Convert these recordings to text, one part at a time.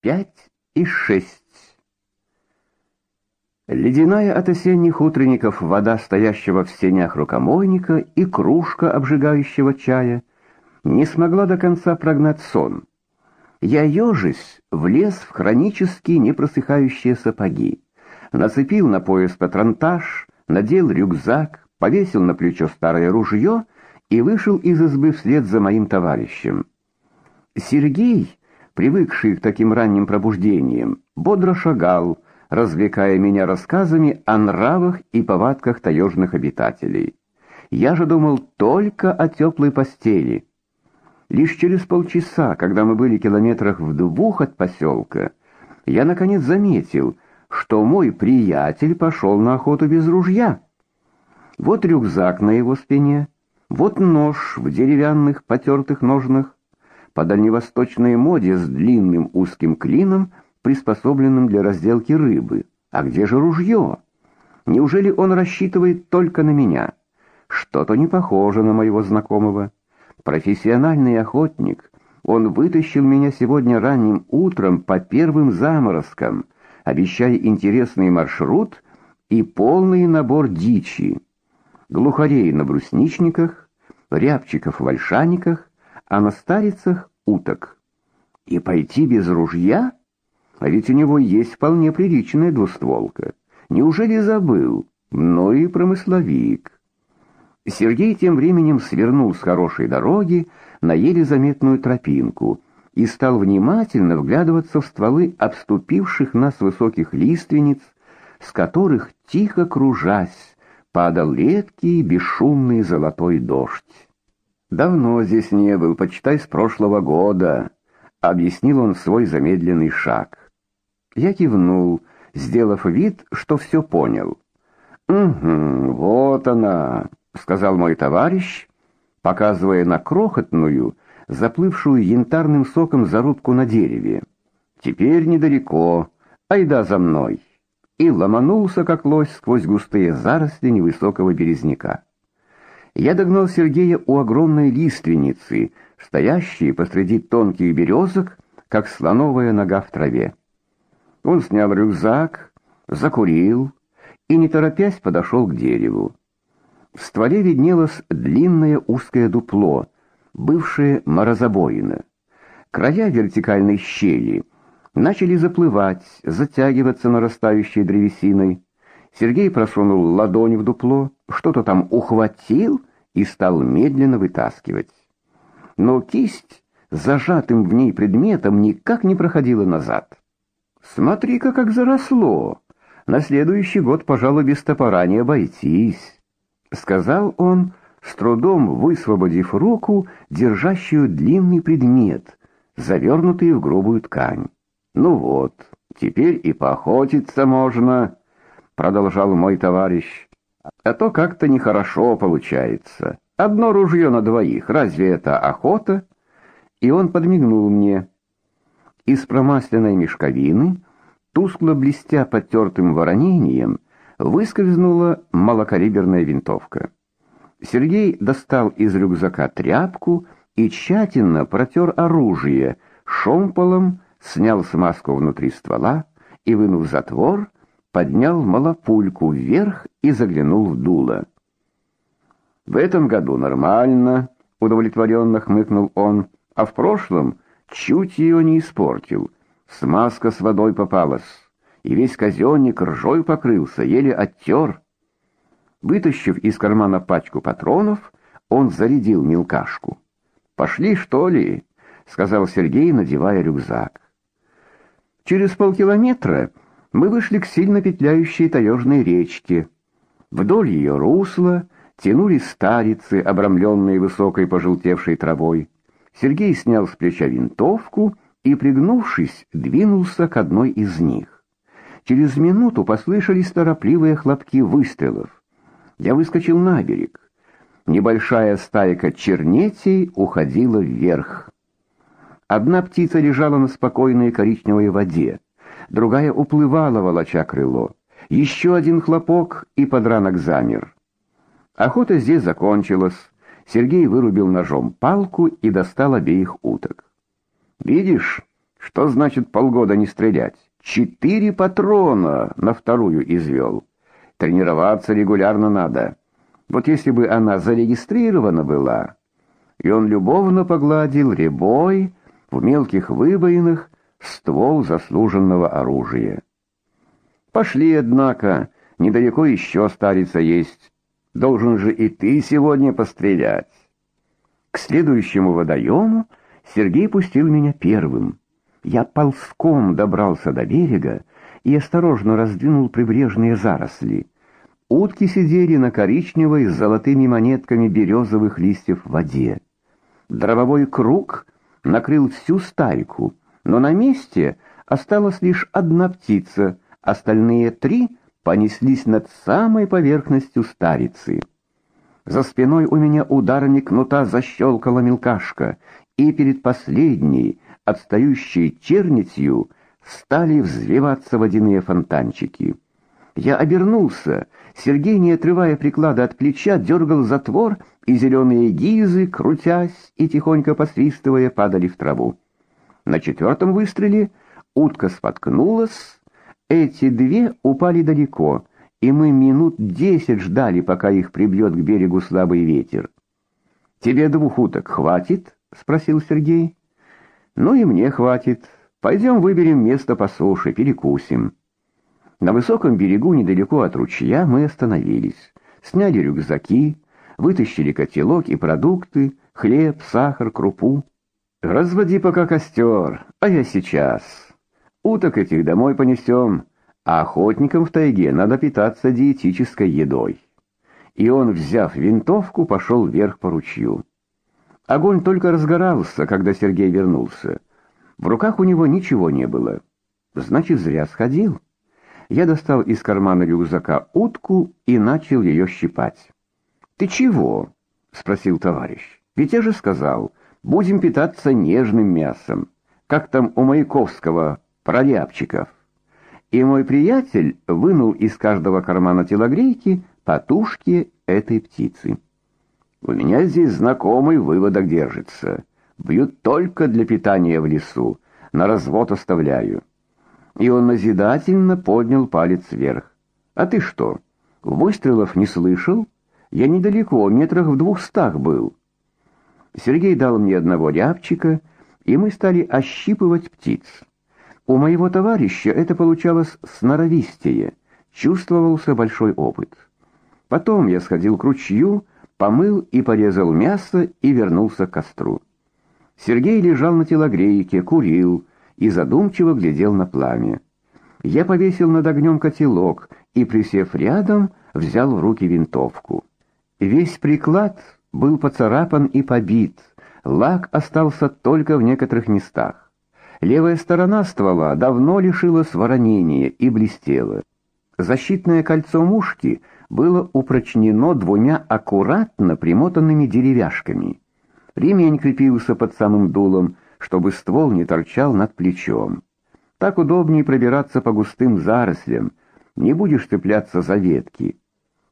пять и шесть. Ледяная от осенних утренников вода, стоящего в сенях рукомойника, и кружка обжигающего чая не смогла до конца прогнать сон. Я ежись влез в хронически непросыхающие сапоги, нацепил на пояс патронтаж, надел рюкзак, повесил на плечо старое ружье и вышел из избы вслед за моим товарищем. Сергей привыкший к таким ранним пробуждениям, бодро шагал, развлекая меня рассказами о нравах и повадках таежных обитателей. Я же думал только о теплой постели. Лишь через полчаса, когда мы были километрах в двух от поселка, я наконец заметил, что мой приятель пошел на охоту без ружья. Вот рюкзак на его спине, вот нож в деревянных потертых ножнах, по дальневосточной моде с длинным узким клином, приспособленным для разделки рыбы. А где же ружье? Неужели он рассчитывает только на меня? Что-то не похоже на моего знакомого. Профессиональный охотник. Он вытащил меня сегодня ранним утром по первым заморозкам, обещая интересный маршрут и полный набор дичи. Глухарей на брусничниках, рябчиков в ольшаниках, а на старицах уток. И пойти без ружья? А ведь у него есть вполне приличная двустволка. Неужели забыл? Но и промысловик. Сергей тем временем свернул с хорошей дороги на еле заметную тропинку и стал внимательно вглядываться в стволы обступивших нас высоких лиственниц, с которых, тихо кружась, падал редкий бесшумный золотой дождь. Давно здесь не был, почитай с прошлого года, объяснил он свой замедленный шаг. Я кивнул, сделав вид, что все понял. Угу, вот она, сказал мой товарищ, показывая на крохотную, заплывшую янтарным соком зарубку на дереве. Теперь недалеко. Айда за мной. И ломанулся как лось сквозь густые заросли невысокого березняка. Я догнал Сергея у огромной лиственницы, стоящей посреди тонких березок, как слоновая нога в траве. Он снял рюкзак, закурил и, не торопясь, подошел к дереву. В стволе виднелось длинное узкое дупло, бывшее морозобоина. Края вертикальной щели начали заплывать, затягиваться нарастающей древесиной. Сергей просунул ладонь в дупло, что-то там ухватил и стал медленно вытаскивать. Но кисть зажатым в ней предметом никак не проходила назад. Смотри-ка, как заросло. На следующий год, пожалуй, без топора не обойтись, сказал он, с трудом высвободив руку, держащую длинный предмет, завернутый в грубую ткань. Ну вот, теперь и поохотиться можно продолжал мой товарищ. А то как-то нехорошо получается. Одно ружье на двоих. Разве это охота? И он подмигнул мне. Из промасленной мешковины, тускло блестя потертым воронением, выскользнула малокалиберная винтовка. Сергей достал из рюкзака тряпку и тщательно протер оружие, шомполом снял смазку внутри ствола и, вынув затвор, поднял малопульку вверх и заглянул в дуло. В этом году нормально, удовлетворенно хмыкнул он, а в прошлом чуть ее не испортил. Смазка с водой попалась, и весь казенник ржой покрылся, еле оттер. Вытащив из кармана пачку патронов, он зарядил мелкашку. «Пошли, что ли?» — сказал Сергей, надевая рюкзак. Через полкилометра мы вышли к сильно петляющей таежной речке. Вдоль ее русла тянулись старицы, обрамленные высокой пожелтевшей травой. Сергей снял с плеча винтовку и, пригнувшись, двинулся к одной из них. Через минуту послышались торопливые хлопки выстрелов. Я выскочил на берег. Небольшая стайка чернетей уходила вверх. Одна птица лежала на спокойной коричневой воде другая уплывала, волоча крыло. Еще один хлопок, и подранок замер. Охота здесь закончилась. Сергей вырубил ножом палку и достал обеих уток. «Видишь, Что значит полгода не стрелять? Четыре патрона на вторую извел. Тренироваться регулярно надо. Вот если бы она зарегистрирована была, и он любовно погладил ребой в мелких выбоинах ствол заслуженного оружия. Пошли, однако, недалеко еще старица есть. Должен же и ты сегодня пострелять. К следующему водоему Сергей пустил меня первым. Я ползком добрался до берега и осторожно раздвинул прибрежные заросли. Утки сидели на коричневой с золотыми монетками березовых листьев в воде. Дробовой круг накрыл всю стайку, но на месте осталась лишь одна птица, остальные три понеслись над самой поверхностью старицы. За спиной у меня ударник кнута защелкала мелкашка, и перед последней, отстающей чернитью, стали взвиваться водяные фонтанчики. Я обернулся. Сергей, не отрывая приклада от плеча, дергал затвор, и зеленые гизы, крутясь и тихонько посвистывая, падали в траву. На четвертом выстреле утка споткнулась, эти две упали далеко, и мы минут десять ждали, пока их прибьет к берегу слабый ветер. «Тебе двух уток хватит?» — спросил Сергей. «Ну и мне хватит. Пойдем выберем место по суше, перекусим». На высоком берегу, недалеко от ручья, мы остановились, сняли рюкзаки, вытащили котелок и продукты, хлеб, сахар, крупу. «Разводи пока костер, а я сейчас. Уток этих домой понесем» а охотникам в тайге надо питаться диетической едой. И он, взяв винтовку, пошел вверх по ручью. Огонь только разгорался, когда Сергей вернулся. В руках у него ничего не было. Значит, зря сходил. Я достал из кармана рюкзака утку и начал ее щипать. «Ты чего?» — спросил товарищ. «Ведь я же сказал, будем питаться нежным мясом, как там у Маяковского, про рябчиков» и мой приятель вынул из каждого кармана телогрейки по тушке этой птицы. У меня здесь знакомый выводок держится. Бьют только для питания в лесу, на развод оставляю. И он назидательно поднял палец вверх. А ты что, выстрелов не слышал? Я недалеко, метрах в двухстах был. Сергей дал мне одного рябчика, и мы стали ощипывать птиц. У моего товарища это получалось сноровистее, чувствовался большой опыт. Потом я сходил к ручью, помыл и порезал мясо и вернулся к костру. Сергей лежал на телогрейке, курил и задумчиво глядел на пламя. Я повесил над огнем котелок и, присев рядом, взял в руки винтовку. Весь приклад был поцарапан и побит, лак остался только в некоторых местах. Левая сторона ствола давно лишилась воронения и блестела. Защитное кольцо мушки было упрочнено двумя аккуратно примотанными деревяшками. Ремень крепился под самым дулом, чтобы ствол не торчал над плечом. Так удобнее пробираться по густым зарослям, не будешь цепляться за ветки.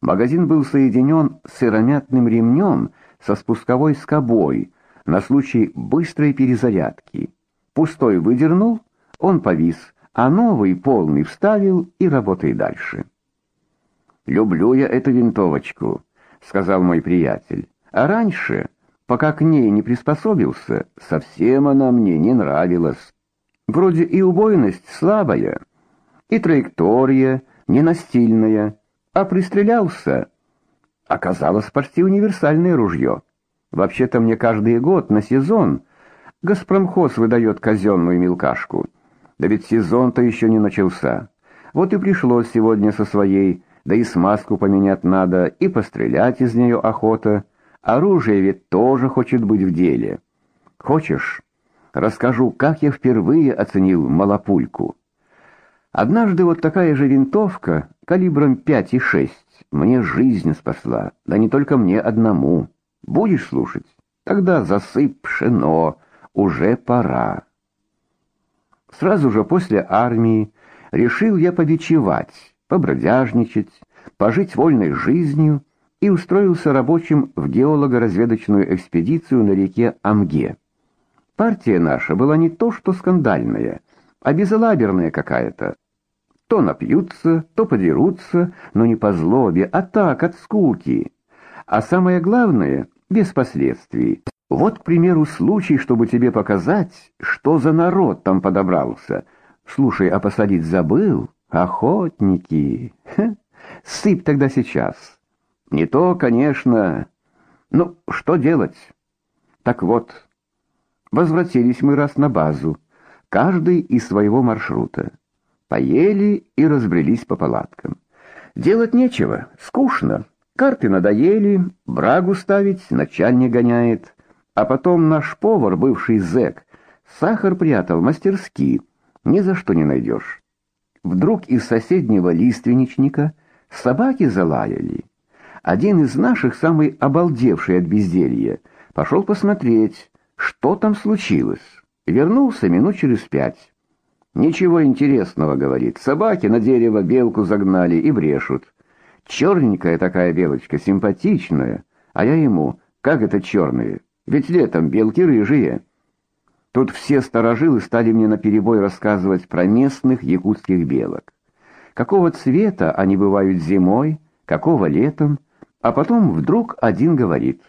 Магазин был соединен сыромятным ремнем со спусковой скобой на случай быстрой перезарядки. Пустой выдернул, он повис, а новый полный вставил и работай дальше. «Люблю я эту винтовочку», — сказал мой приятель. «А раньше, пока к ней не приспособился, совсем она мне не нравилась. Вроде и убойность слабая, и траектория не настильная, а пристрелялся. Оказалось почти универсальное ружье. Вообще-то мне каждый год на сезон Газпромхоз выдает казенную мелкашку. Да ведь сезон-то еще не начался. Вот и пришлось сегодня со своей, да и смазку поменять надо, и пострелять из нее охота. Оружие ведь тоже хочет быть в деле. Хочешь, расскажу, как я впервые оценил малопульку. Однажды вот такая же винтовка, калибром 5,6, мне жизнь спасла. Да не только мне одному. Будешь слушать? Тогда засыпь пшено, уже пора. Сразу же после армии решил я побичевать, побродяжничать, пожить вольной жизнью и устроился рабочим в геолого-разведочную экспедицию на реке Амге. Партия наша была не то что скандальная, а безалаберная какая-то. То напьются, то подерутся, но не по злобе, а так, от скуки. А самое главное — без последствий. Вот, к примеру, случай, чтобы тебе показать, что за народ там подобрался. Слушай, а посадить забыл? Охотники. Ха, сыпь тогда сейчас. Не то, конечно. Ну, что делать? Так вот, возвратились мы раз на базу, каждый из своего маршрута. Поели и разбрелись по палаткам. Делать нечего, скучно. Карты надоели, брагу ставить начальник гоняет. А потом наш повар, бывший зэк, сахар прятал мастерски, ни за что не найдешь. Вдруг из соседнего лиственничника собаки залаяли. Один из наших, самый обалдевший от безделья, пошел посмотреть, что там случилось. Вернулся минут через пять. «Ничего интересного», — говорит. «Собаки на дерево белку загнали и брешут. Черненькая такая белочка, симпатичная. А я ему, как это черные? Ведь летом белки рыжие». Тут все сторожилы стали мне наперебой рассказывать про местных якутских белок. Какого цвета они бывают зимой, какого летом, а потом вдруг один говорит: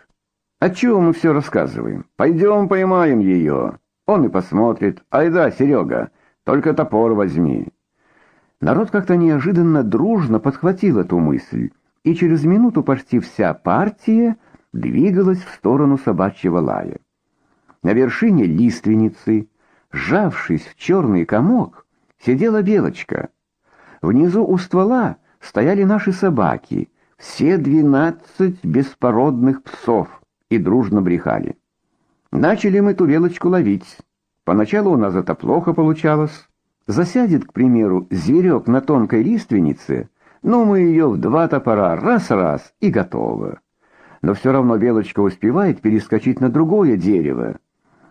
"А чего мы все рассказываем? Пойдем поймаем ее». Он и посмотрит: "Айда, Серега, только топор возьми". Народ как-то неожиданно дружно подхватил эту мысль, и через минуту почти вся партия двигалась в сторону собачьего лая. На вершине лиственницы, сжавшись в черный комок, сидела белочка. Внизу у ствола стояли наши собаки, все двенадцать беспородных псов, и дружно брехали. Начали мы ту белочку ловить. Поначалу у нас это плохо получалось. Засядет, к примеру, зверек на тонкой лиственнице, но мы ее в два топора раз-раз и готово. Но все равно белочка успевает перескочить на другое дерево.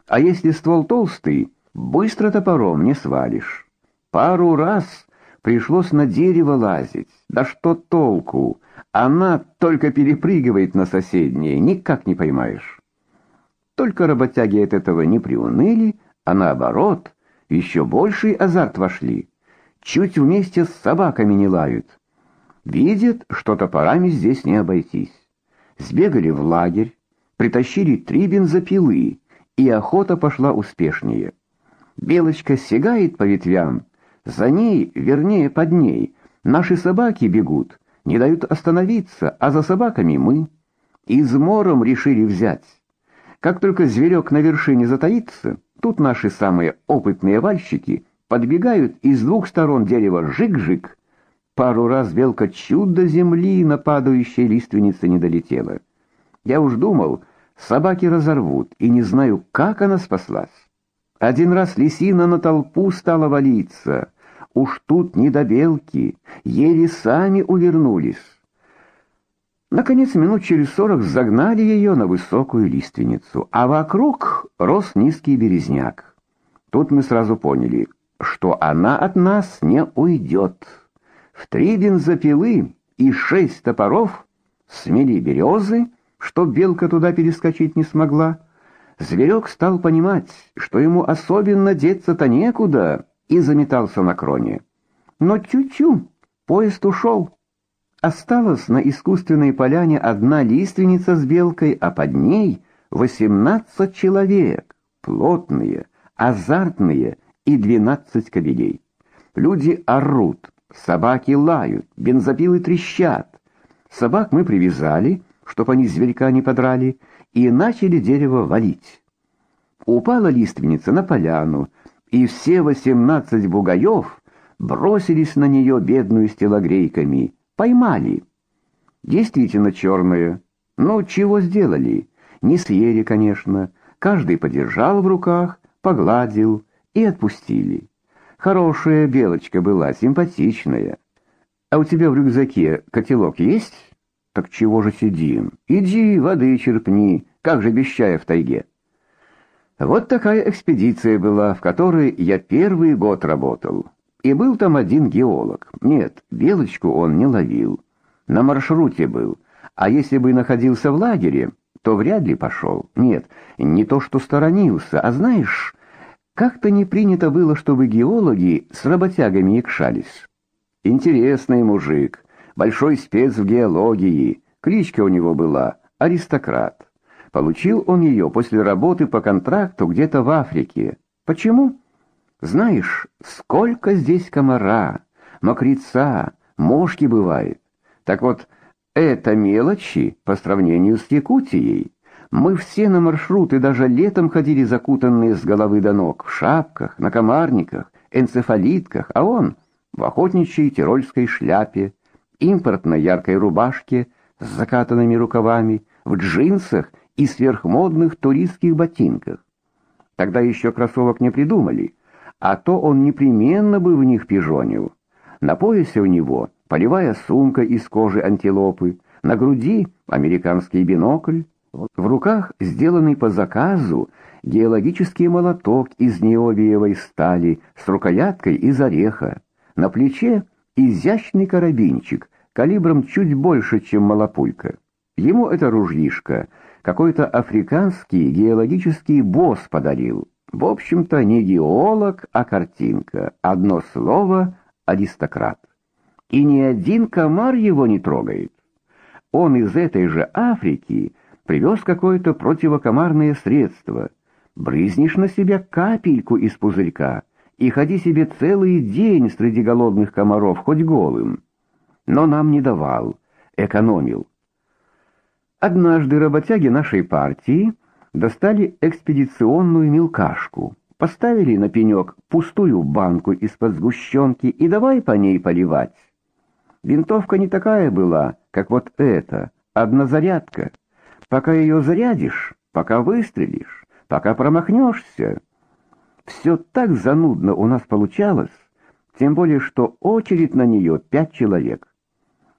А если ствол толстый, быстро топором не свалишь. Пару раз пришлось на дерево лазить. Да что толку? Она только перепрыгивает на соседнее, никак не поймаешь. Только работяги от этого не приуныли, а наоборот, еще больший азарт вошли. Чуть вместе с собаками не лают. Видят, что топорами здесь не обойтись. Сбегали в лагерь, притащили три бензопилы, и охота пошла успешнее. Белочка сигает по ветвям, за ней, вернее, под ней, наши собаки бегут, не дают остановиться, а за собаками мы. Измором решили взять. Как только зверек на вершине затаится, тут наши самые опытные вальщики подбегают и с двух сторон дерева жик-жик. Пару раз белка чудо земли на падающей лиственнице не долетела. Я уж думал, собаки разорвут, и не знаю, как она спаслась. Один раз лисина на толпу стала валиться. Уж тут не до белки, еле сами увернулись. Наконец, минут через сорок загнали ее на высокую лиственницу, а вокруг рос низкий березняк. Тут мы сразу поняли, что она от нас не уйдет. В три бензопилы и шесть топоров смели березы, чтоб белка туда перескочить не смогла. Зверек стал понимать, что ему особенно деться-то некуда, и заметался на кроне. Но тю-тю, поезд ушел. Осталась на искусственной поляне одна лиственница с белкой, а под ней восемнадцать человек, плотные, азартные и двенадцать кобелей. Люди орут, собаки лают, бензопилы трещат. Собак мы привязали, чтоб они зверька не подрали, и начали дерево валить. Упала лиственница на поляну, и все восемнадцать бугаев бросились на нее бедную с телогрейками, поймали. Действительно черные. Ну, чего сделали? Не съели, конечно. Каждый подержал в руках, погладил и отпустили. Хорошая белочка была, симпатичная. А у тебя в рюкзаке котелок есть? Так чего же сидим? Иди, воды черпни, как же без чая в тайге. Вот такая экспедиция была, в которой я первый год работал. И был там один геолог. Нет, белочку он не ловил. На маршруте был. А если бы находился в лагере, то вряд ли пошел. Нет, не то что сторонился, а знаешь, как-то не принято было, чтобы геологи с работягами якшались. Интересный мужик, большой спец в геологии, кличка у него была «Аристократ». Получил он ее после работы по контракту где-то в Африке. Почему? Знаешь, сколько здесь комара, мокрица, мошки бывает. Так вот, это мелочи по сравнению с Якутией. Мы все на маршруты даже летом ходили закутанные с головы до ног, в шапках, на комарниках, энцефалитках, а он в охотничьей тирольской шляпе, импортной яркой рубашке с закатанными рукавами, в джинсах и сверхмодных туристских ботинках. Тогда еще кроссовок не придумали, а то он непременно бы в них пижонил. На поясе у него полевая сумка из кожи антилопы, на груди американский бинокль, в руках сделанный по заказу геологический молоток из необиевой стали с рукояткой из ореха, на плече изящный карабинчик калибром чуть больше, чем малопулька. Ему это ружьишко какой-то африканский геологический босс подарил. В общем-то, не геолог, а картинка. Одно слово — аристократ и ни один комар его не трогает. Он из этой же Африки привез какое-то противокомарное средство. Брызнешь на себя капельку из пузырька и ходи себе целый день среди голодных комаров, хоть голым. Но нам не давал, экономил. Однажды работяги нашей партии достали экспедиционную мелкашку, поставили на пенек пустую банку из-под сгущенки и давай по ней поливать. Винтовка не такая была, как вот эта, однозарядка. Пока ее зарядишь, пока выстрелишь, пока промахнешься. Все так занудно у нас получалось, тем более что очередь на нее пять человек.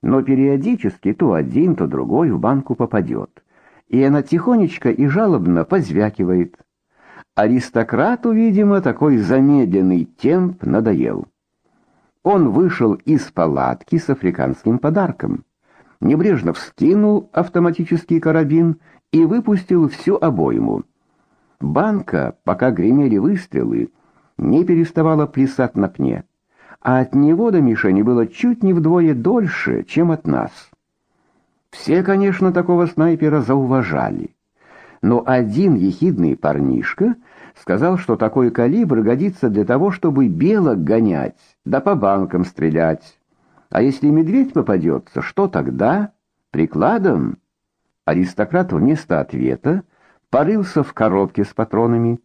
Но периодически то один, то другой в банку попадет, и она тихонечко и жалобно позвякивает. Аристократу, видимо, такой замедленный темп надоел. Он вышел из палатки с африканским подарком, небрежно вскинул автоматический карабин и выпустил всю обойму. Банка, пока гремели выстрелы, не переставала плясать на пне, а от него до мишени было чуть не вдвое дольше, чем от нас. Все, конечно, такого снайпера зауважали, но один ехидный парнишка сказал, что такой калибр годится для того, чтобы белок гонять, да по банкам стрелять. А если медведь попадется, что тогда? Прикладом? Аристократ вместо ответа порылся в коробке с патронами,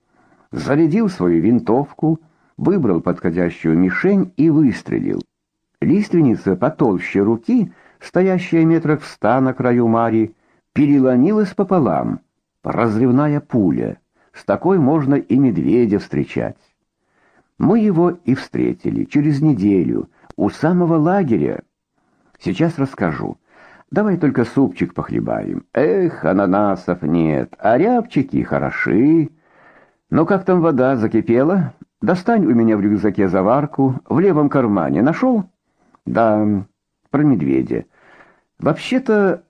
зарядил свою винтовку, выбрал подходящую мишень и выстрелил. Лиственница потолще руки, стоящая метрах в ста на краю мари, переломилась пополам. Разрывная пуля. С такой можно и медведя встречать. Мы его и встретили через неделю у самого лагеря. Сейчас расскажу. Давай только супчик похлебаем. Эх, ананасов нет, а рябчики хороши. Ну как там вода закипела? Достань у меня в рюкзаке заварку, в левом кармане. Нашел? Да, про медведя. Вообще-то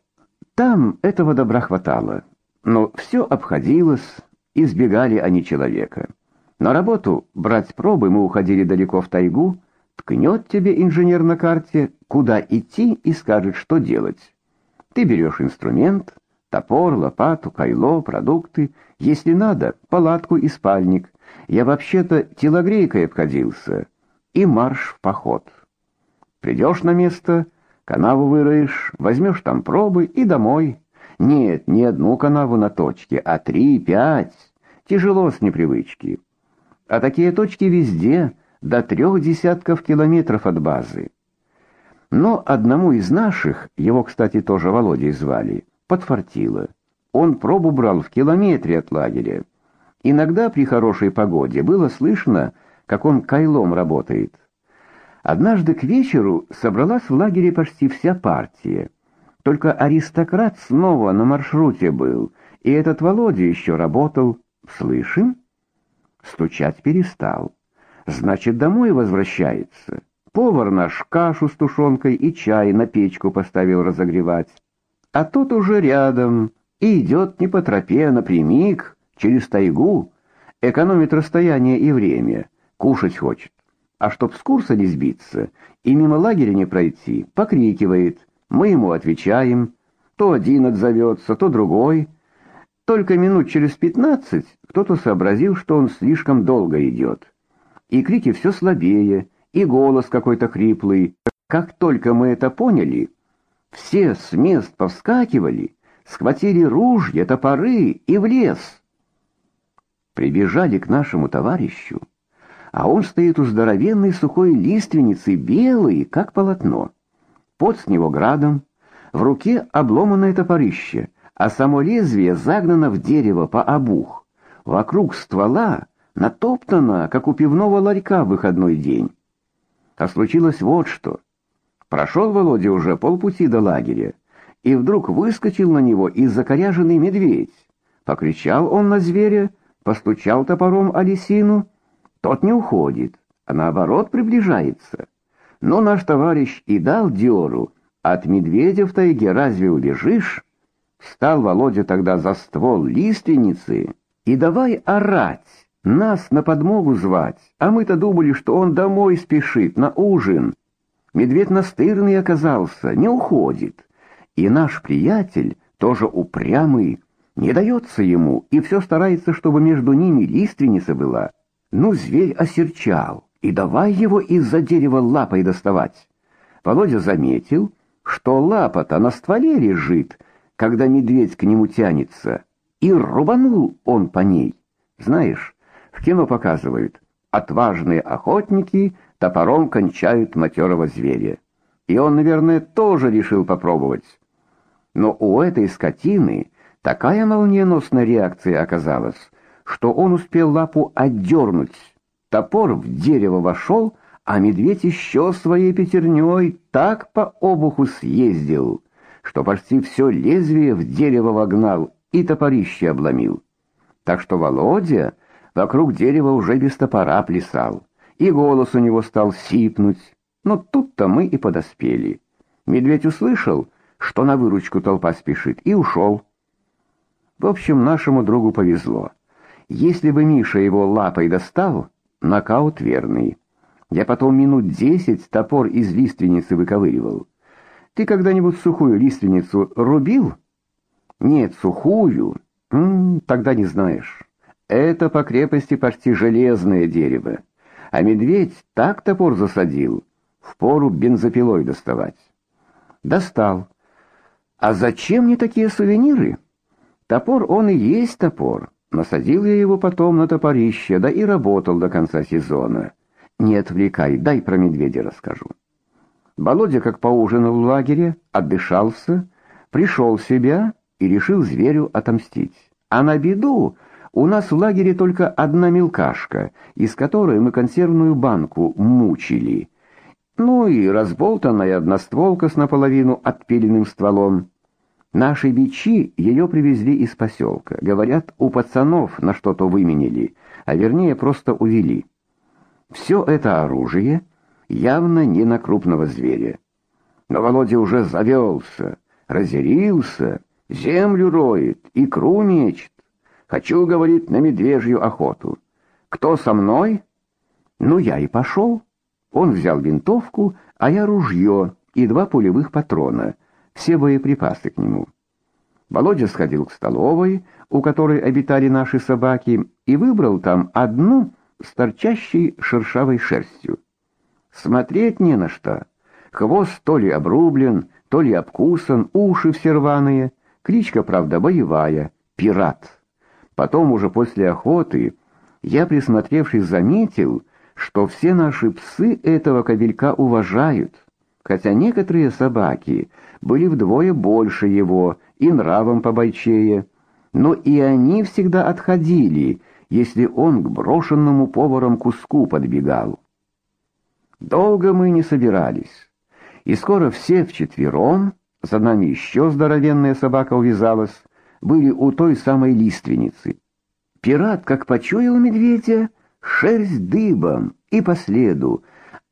там этого добра хватало, но все обходилось, избегали они человека. На работу брать пробы мы уходили далеко в тайгу, ткнет тебе инженер на карте, куда идти и скажет, что делать. Ты берешь инструмент, топор, лопату, кайло, продукты, если надо, палатку и спальник. Я вообще-то телогрейкой обходился. И марш в поход. Придешь на место, канаву выроешь, возьмешь там пробы и домой. Нет, не одну канаву на точке, а три, пять. Тяжело с непривычки а такие точки везде, до трех десятков километров от базы. Но одному из наших, его, кстати, тоже Володей звали, подфартило. Он пробу брал в километре от лагеря. Иногда при хорошей погоде было слышно, как он кайлом работает. Однажды к вечеру собралась в лагере почти вся партия. Только аристократ снова на маршруте был, и этот Володя еще работал. Слышим? Стучать перестал. Значит, домой возвращается. Повар наш кашу с тушенкой и чай на печку поставил разогревать. А тут уже рядом и идет не по тропе, а напрямик, через тайгу, экономит расстояние и время, кушать хочет. А чтоб с курса не сбиться и мимо лагеря не пройти, покрикивает. Мы ему отвечаем. То один отзовется, то другой. Только минут через пятнадцать кто-то сообразил, что он слишком долго идет. И крики все слабее, и голос какой-то хриплый. Как только мы это поняли, все с мест повскакивали, схватили ружья, топоры и в лес. Прибежали к нашему товарищу, а он стоит у здоровенной сухой лиственницы, белый, как полотно. Под с него градом, в руке обломанное топорище, а само лезвие загнано в дерево по обух. Вокруг ствола натоптано, как у пивного ларька в выходной день. А случилось вот что. Прошел Володя уже полпути до лагеря, и вдруг выскочил на него из закоряженный медведь. Покричал он на зверя, постучал топором о лисину, тот не уходит, а наоборот приближается. Но наш товарищ и дал дёру. От медведя в тайге разве убежишь? Встал Володя тогда за ствол лиственницы и давай орать, нас на подмогу звать. А мы-то думали, что он домой спешит, на ужин. Медведь настырный оказался, не уходит. И наш приятель, тоже упрямый, не дается ему и все старается, чтобы между ними лиственница была. Ну, зверь осерчал, и давай его из-за дерева лапой доставать. Володя заметил, что лапа-то на стволе лежит, когда медведь к нему тянется, и рубанул он по ней. Знаешь, в кино показывают, отважные охотники топором кончают матерого зверя. И он, наверное, тоже решил попробовать. Но у этой скотины такая молниеносная реакция оказалась, что он успел лапу отдернуть. Топор в дерево вошел, а медведь еще своей пятерней так по обуху съездил, что почти все лезвие в дерево вогнал и топорище обломил. Так что Володя вокруг дерева уже без топора плясал, и голос у него стал сипнуть. Но тут-то мы и подоспели. Медведь услышал, что на выручку толпа спешит, и ушел. В общем, нашему другу повезло. Если бы Миша его лапой достал, нокаут верный. Я потом минут десять топор из лиственницы выковыривал. Ты когда-нибудь сухую лиственницу рубил? Нет, сухую. М тогда не знаешь. Это по крепости почти железное дерево. А медведь так топор засадил, впору бензопилой доставать. Достал. А зачем мне такие сувениры? Топор он и есть топор. Насадил я его потом на топорище, да и работал до конца сезона. Не отвлекай, дай про медведя расскажу. Володя, как поужинал в лагере, отдышался, пришел в себя и решил зверю отомстить. А на беду у нас в лагере только одна мелкашка, из которой мы консервную банку мучили. Ну и разболтанная одностволка с наполовину отпиленным стволом. Наши бичи ее привезли из поселка. Говорят, у пацанов на что-то выменили, а вернее просто увели. Все это оружие явно не на крупного зверя. Но Володя уже завелся, разъярился, землю роет, икру мечет. Хочу, говорит, на медвежью охоту. Кто со мной? Ну, я и пошел. Он взял винтовку, а я ружье и два пулевых патрона — все боеприпасы к нему. Володя сходил к столовой, у которой обитали наши собаки, и выбрал там одну с торчащей шершавой шерстью. Смотреть не на что. Хвост то ли обрублен, то ли обкусан, уши все рваные. Кличка, правда, боевая — пират. Потом уже после охоты я, присмотревшись, заметил, что все наши псы этого кобелька уважают хотя некоторые собаки были вдвое больше его и нравом побойчее, но и они всегда отходили, если он к брошенному поваром куску подбегал. Долго мы не собирались, и скоро все вчетвером, за нами еще здоровенная собака увязалась, были у той самой лиственницы. Пират, как почуял медведя, шерсть дыбом и по следу,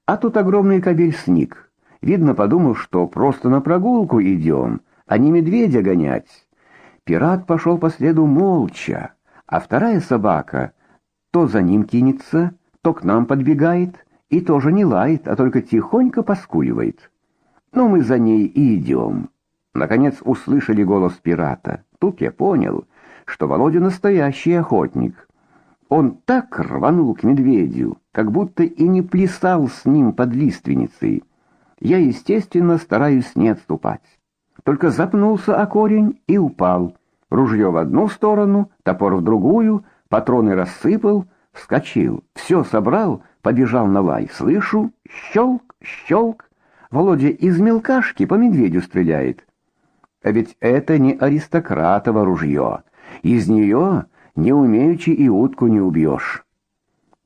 а тут огромный кобель сник — Видно, подумал, что просто на прогулку идем, а не медведя гонять. Пират пошел по следу молча, а вторая собака то за ним кинется, то к нам подбегает и тоже не лает, а только тихонько поскуливает. Но мы за ней и идем. Наконец услышали голос пирата. Тут я понял, что Володя настоящий охотник. Он так рванул к медведю, как будто и не плясал с ним под лиственницей. Я, естественно, стараюсь не отступать. Только запнулся о корень и упал. Ружье в одну сторону, топор в другую, патроны рассыпал, вскочил, все собрал, побежал на лай. Слышу, щелк, щелк. Володя из мелкашки по медведю стреляет. А ведь это не аристократово ружье. Из нее, не умеючи, и утку не убьешь.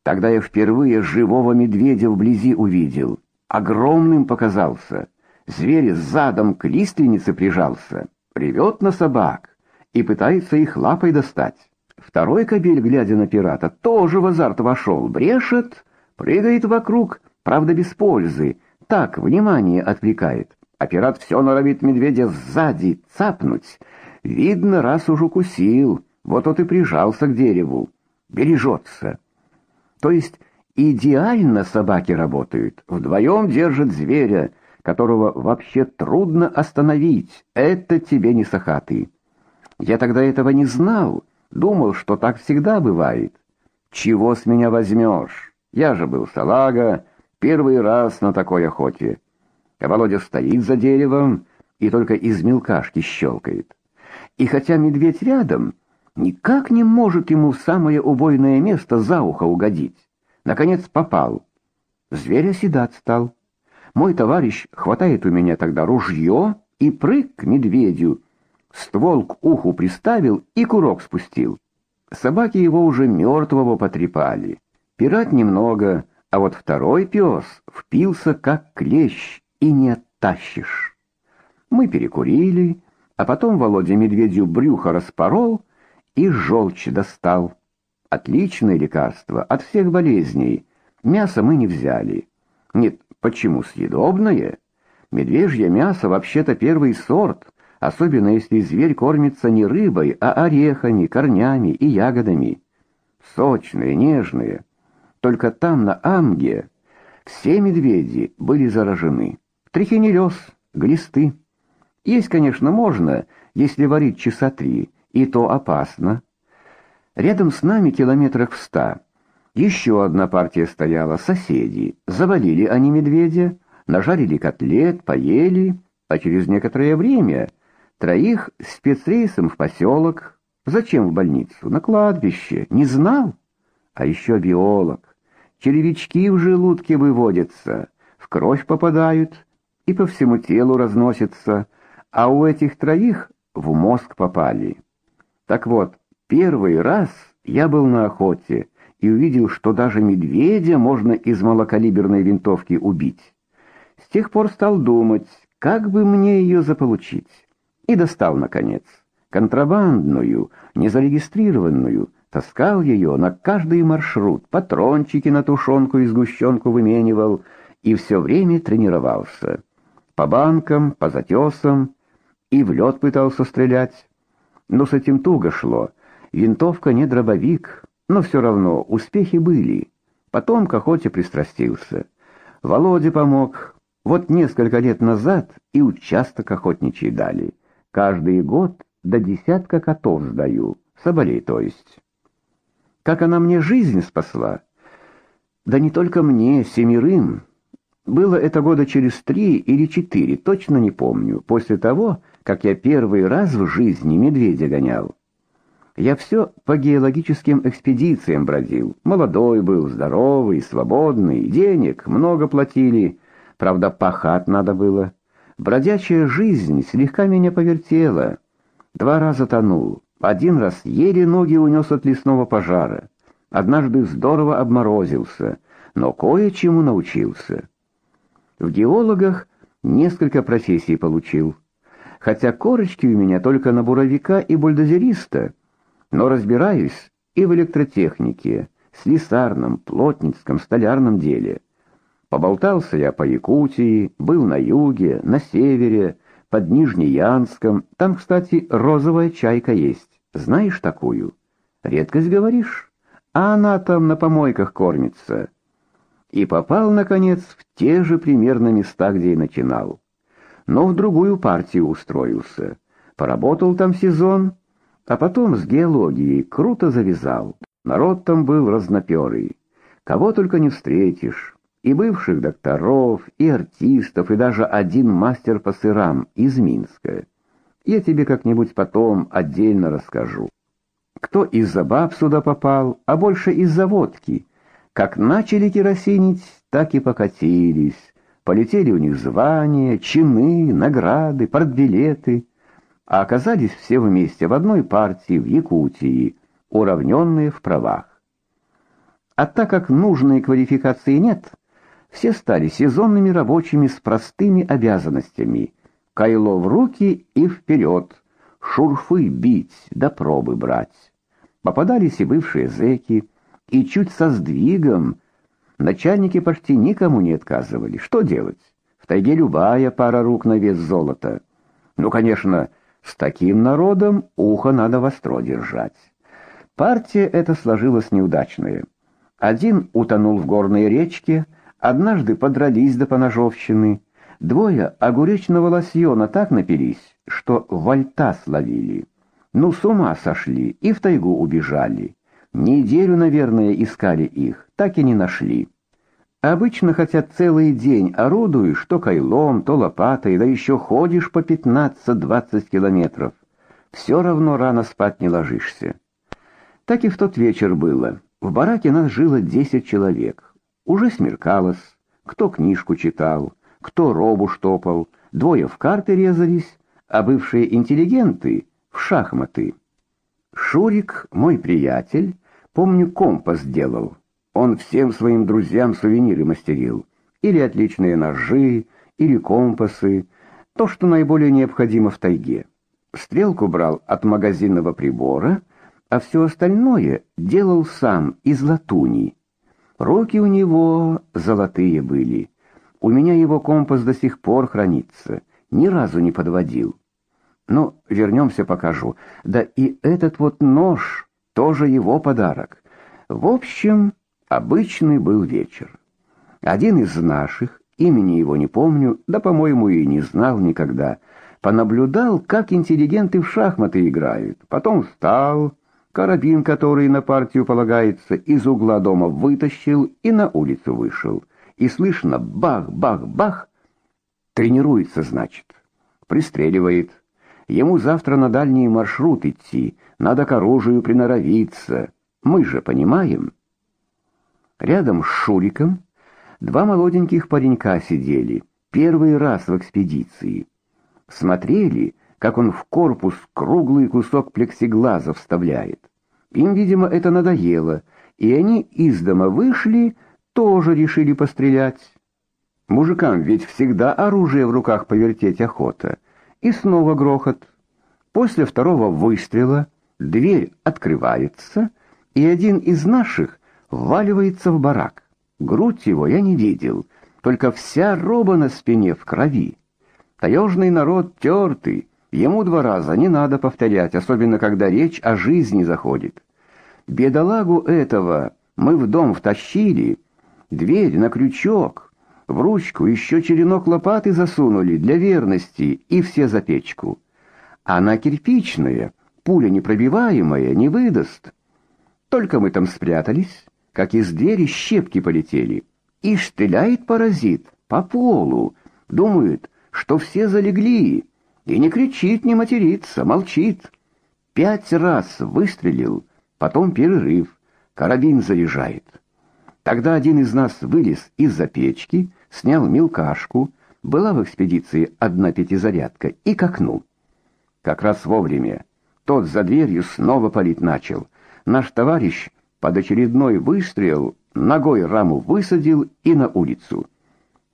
Тогда я впервые живого медведя вблизи увидел. Огромным показался. Зверь задом к лиственнице прижался, ревет на собак и пытается их лапой достать. Второй кобель, глядя на пирата, тоже в азарт вошел, брешет, прыгает вокруг, правда без пользы, так внимание отвлекает. А пират все норовит медведя сзади цапнуть. Видно, раз уж укусил, вот тот и прижался к дереву. Бережется. То есть идеально собаки работают. Вдвоем держат зверя, которого вообще трудно остановить. Это тебе не сахатый. Я тогда этого не знал, думал, что так всегда бывает. Чего с меня возьмешь? Я же был салага, первый раз на такой охоте. А Володя стоит за деревом и только из мелкашки щелкает. И хотя медведь рядом, никак не может ему в самое убойное место за ухо угодить. Наконец попал. Зверь оседать стал. Мой товарищ хватает у меня тогда ружье и прыг к медведю. Ствол к уху приставил и курок спустил. Собаки его уже мертвого потрепали. Пират немного, а вот второй пес впился как клещ и не оттащишь. Мы перекурили, а потом Володя медведю брюхо распорол и желчь достал. Отличное лекарство от всех болезней. Мясо мы не взяли. Нет, почему съедобное? Медвежье мясо вообще-то первый сорт, особенно если зверь кормится не рыбой, а орехами, корнями и ягодами. Сочные, нежные. Только там, на Амге, все медведи были заражены. Трихинеллез, глисты. Есть, конечно, можно, если варить часа три, и то опасно. Рядом с нами километрах в ста еще одна партия стояла, соседи. Завалили они медведя, нажарили котлет, поели, а через некоторое время троих спецрейсом в поселок. Зачем в больницу? На кладбище. Не знал? А еще биолог. Червячки в желудке выводятся, в кровь попадают, и по всему телу разносятся, а у этих троих в мозг попали. Так вот, первый раз я был на охоте и увидел, что даже медведя можно из малокалиберной винтовки убить. С тех пор стал думать, как бы мне ее заполучить. И достал, наконец, контрабандную, незарегистрированную, таскал ее на каждый маршрут, патрончики на тушенку и сгущенку выменивал и все время тренировался по банкам, по затесам и в лед пытался стрелять. Но с этим туго шло. Винтовка не дробовик, но все равно успехи были. Потом к охоте пристрастился. Володя помог. Вот несколько лет назад и участок охотничий дали. Каждый год до десятка котов сдаю, соболей то есть. Как она мне жизнь спасла? Да не только мне, семерым. Было это года через три или четыре, точно не помню, после того, как я первый раз в жизни медведя гонял. Я все по геологическим экспедициям бродил. Молодой был, здоровый, свободный, денег много платили. Правда, пахать надо было. Бродячая жизнь слегка меня повертела. Два раза тонул. Один раз еле ноги унес от лесного пожара. Однажды здорово обморозился, но кое-чему научился. В геологах несколько профессий получил. Хотя корочки у меня только на буровика и бульдозериста, но разбираюсь и в электротехнике, слесарном, плотницком, столярном деле. Поболтался я по Якутии, был на юге, на севере, под Нижнеянском. Там, кстати, розовая чайка есть. Знаешь такую? Редкость, говоришь? А она там на помойках кормится. И попал, наконец, в те же примерно места, где и начинал. Но в другую партию устроился. Поработал там сезон, а потом с геологией круто завязал. Народ там был разноперый. Кого только не встретишь. И бывших докторов, и артистов, и даже один мастер по сырам из Минска. Я тебе как-нибудь потом отдельно расскажу. Кто из-за баб сюда попал, а больше из-за водки. Как начали керосинить, так и покатились. Полетели у них звания, чины, награды, портбилеты. А оказались все вместе в одной партии в Якутии, уравненные в правах. А так как нужной квалификации нет, все стали сезонными рабочими с простыми обязанностями. Кайло в руки и вперед, шурфы бить, да пробы брать. Попадались и бывшие зэки, и чуть со сдвигом начальники почти никому не отказывали. Что делать? В тайге любая пара рук на вес золота. Ну, конечно, с таким народом ухо надо востро держать. Партия эта сложилась неудачная. Один утонул в горной речке, однажды подрались до поножовщины, двое огуречного лосьона так напились, что вольта словили. Ну, с ума сошли и в тайгу убежали. Неделю, наверное, искали их, так и не нашли. Обычно хотя целый день орудуешь то кайлом, то лопатой, да еще ходишь по 15-20 километров. Все равно рано спать не ложишься. Так и в тот вечер было. В бараке нас жило десять человек. Уже смеркалось. Кто книжку читал, кто робу штопал, двое в карты резались, а бывшие интеллигенты — в шахматы. Шурик, мой приятель, помню, компас делал. Он всем своим друзьям сувениры мастерил. Или отличные ножи, или компасы, то, что наиболее необходимо в тайге. Стрелку брал от магазинного прибора — а все остальное делал сам из латуни. Руки у него золотые были. У меня его компас до сих пор хранится, ни разу не подводил. Но вернемся покажу. Да и этот вот нож тоже его подарок. В общем, обычный был вечер. Один из наших, имени его не помню, да, по-моему, и не знал никогда, понаблюдал, как интеллигенты в шахматы играют. Потом встал Карабин, который на партию полагается, из угла дома вытащил и на улицу вышел. И слышно бах-бах-бах. Тренируется, значит. Пристреливает. Ему завтра на дальний маршрут идти, надо к оружию приноровиться. Мы же понимаем. Рядом с Шуриком два молоденьких паренька сидели, первый раз в экспедиции. Смотрели, как он в корпус круглый кусок плексиглаза вставляет. Им, видимо, это надоело, и они из дома вышли, тоже решили пострелять. Мужикам ведь всегда оружие в руках повертеть охота. И снова грохот. После второго выстрела дверь открывается, и один из наших вваливается в барак. Грудь его я не видел, только вся роба на спине в крови. Таежный народ тертый, Ему два раза не надо повторять, особенно когда речь о жизни заходит. Бедолагу этого мы в дом втащили, дверь на крючок, в ручку еще черенок лопаты засунули для верности и все за печку. Она кирпичная, пуля непробиваемая, не выдаст. Только мы там спрятались, как из двери щепки полетели. И стреляет паразит по полу, думает, что все залегли, и не кричит, не матерится, молчит. Пять раз выстрелил, потом перерыв, карабин заряжает. Тогда один из нас вылез из-за печки, снял мелкашку, была в экспедиции одна пятизарядка, и к окну. Как раз вовремя. Тот за дверью снова палить начал. Наш товарищ под очередной выстрел ногой раму высадил и на улицу.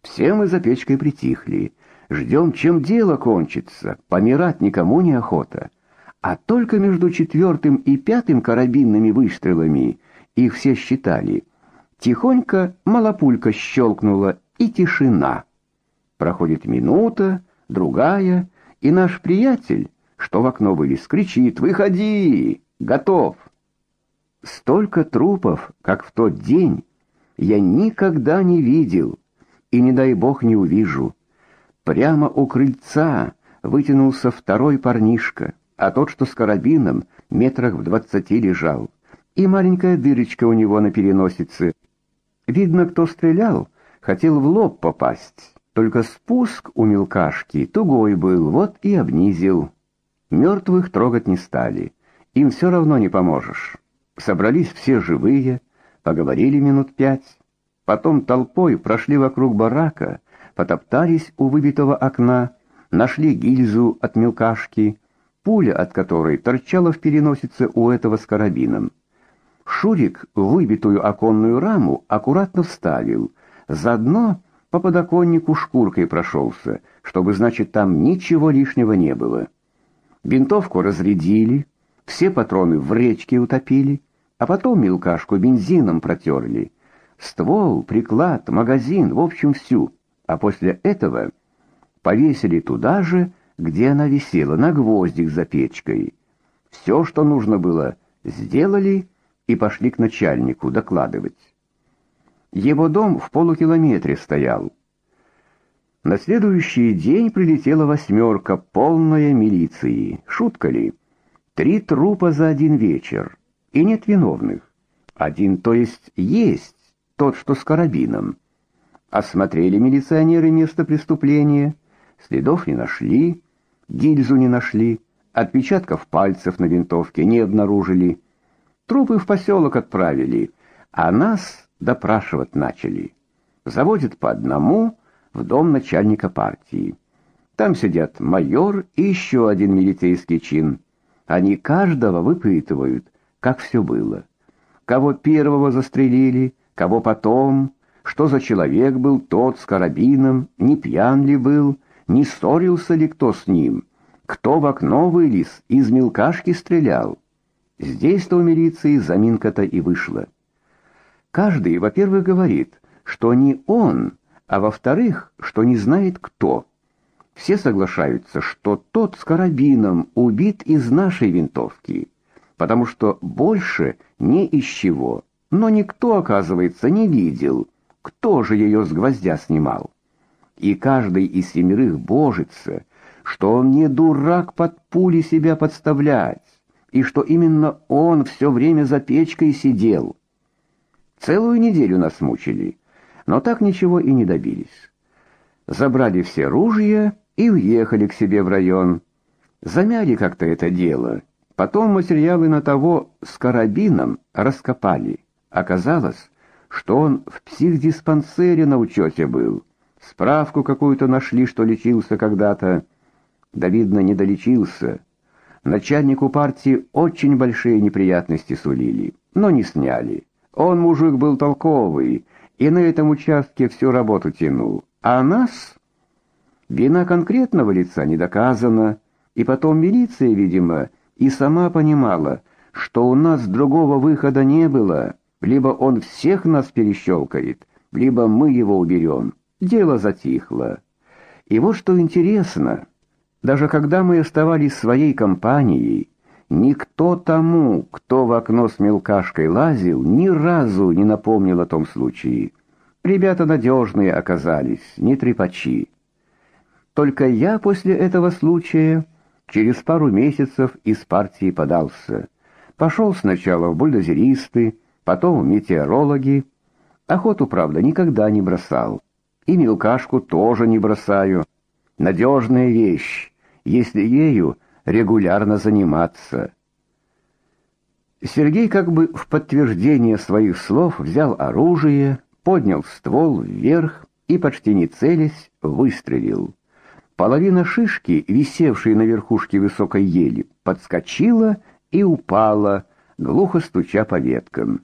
Все мы за печкой притихли. Ждем, чем дело кончится, помирать никому не охота. А только между четвертым и пятым карабинными выстрелами их все считали. Тихонько малопулька щелкнула, и тишина. Проходит минута, другая, И наш приятель, что в окно вылез, кричит «Выходи! Готов!» Столько трупов, как в тот день, я никогда не видел и, не дай бог, не увижу. Прямо у крыльца вытянулся второй парнишка, а тот, что с карабином, метрах в двадцати лежал, и маленькая дырочка у него на переносице. Видно, кто стрелял, хотел в лоб попасть, только спуск у мелкашки тугой был, вот и обнизил. Мертвых трогать не стали, им все равно не поможешь. Собрались все живые, поговорили минут пять, потом толпой прошли вокруг барака, потоптались у выбитого окна, нашли гильзу от мелкашки, пуля от которой торчала в переносице у этого с карабином. Шурик выбитую оконную раму аккуратно вставил, заодно по подоконнику шкуркой прошелся, чтобы, значит, там ничего лишнего не было. Винтовку разрядили, все патроны в речке утопили, а потом мелкашку бензином протерли. Ствол, приклад, магазин, в общем, всю. А после этого повесили туда же, где она висела, на гвоздик за печкой. Все, что нужно было, сделали и пошли к начальнику докладывать. Его дом в полукилометре стоял. На следующий день прилетела восьмерка, полная милиции. Шутка ли? Три трупа за один вечер. И нет виновных. Один, то есть, есть, тот, что с карабином. Осмотрели милиционеры место преступления, следов не нашли, гильзу не нашли, отпечатков пальцев на винтовке не обнаружили. Трупы в поселок отправили, а нас допрашивать начали. Заводят по одному в дом начальника партии. Там сидят майор и еще один милицейский чин. Они каждого выпытывают, как все было. Кого первого застрелили, кого потом, что за человек был тот с карабином, не пьян ли был, не ссорился ли кто с ним, кто в окно вылез, из мелкашки стрелял. Здесь-то у милиции заминка-то и вышла. Каждый, во-первых, говорит, что не он, а во-вторых, что не знает кто. Все соглашаются, что тот с карабином убит из нашей винтовки, потому что больше не из чего. Но никто, оказывается, не видел, кто же ее с гвоздя снимал. И каждый из семерых божится, что он не дурак под пули себя подставлять, и что именно он все время за печкой сидел. Целую неделю нас мучили, но так ничего и не добились. Забрали все ружья и уехали к себе в район. Замяли как-то это дело. Потом материалы на того с карабином раскопали. Оказалось, что он в психдиспансере на учете был. Справку какую-то нашли, что лечился когда-то. Да, видно, не долечился. Начальнику партии очень большие неприятности сулили, но не сняли. Он мужик был толковый, и на этом участке всю работу тянул. А нас... Вина конкретного лица не доказана, и потом милиция, видимо, и сама понимала, что у нас другого выхода не было. Либо он всех нас перещелкает, либо мы его уберем. Дело затихло. И вот что интересно, даже когда мы оставались своей компанией, Никто тому, кто в окно с мелкашкой лазил, ни разу не напомнил о том случае. Ребята надежные оказались, не трепачи. Только я после этого случая через пару месяцев из партии подался. Пошел сначала в бульдозеристы, потом в метеорологи. Охоту, правда, никогда не бросал. И мелкашку тоже не бросаю. Надежная вещь, если ею регулярно заниматься. Сергей как бы в подтверждение своих слов взял оружие, поднял ствол вверх и, почти не целясь, выстрелил. Половина шишки, висевшей на верхушке высокой ели, подскочила и упала, глухо стуча по веткам.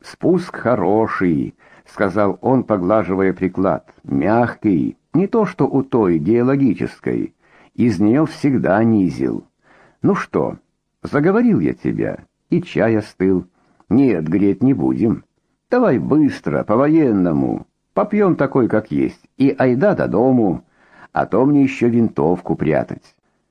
«Спуск хороший», — сказал он, поглаживая приклад, — «мягкий, не то что у той геологической» из нее всегда низил. Ну что, заговорил я тебя, и чай остыл. Нет, греть не будем. Давай быстро, по-военному. Попьем такой, как есть, и айда до дому, а то мне еще винтовку прятать.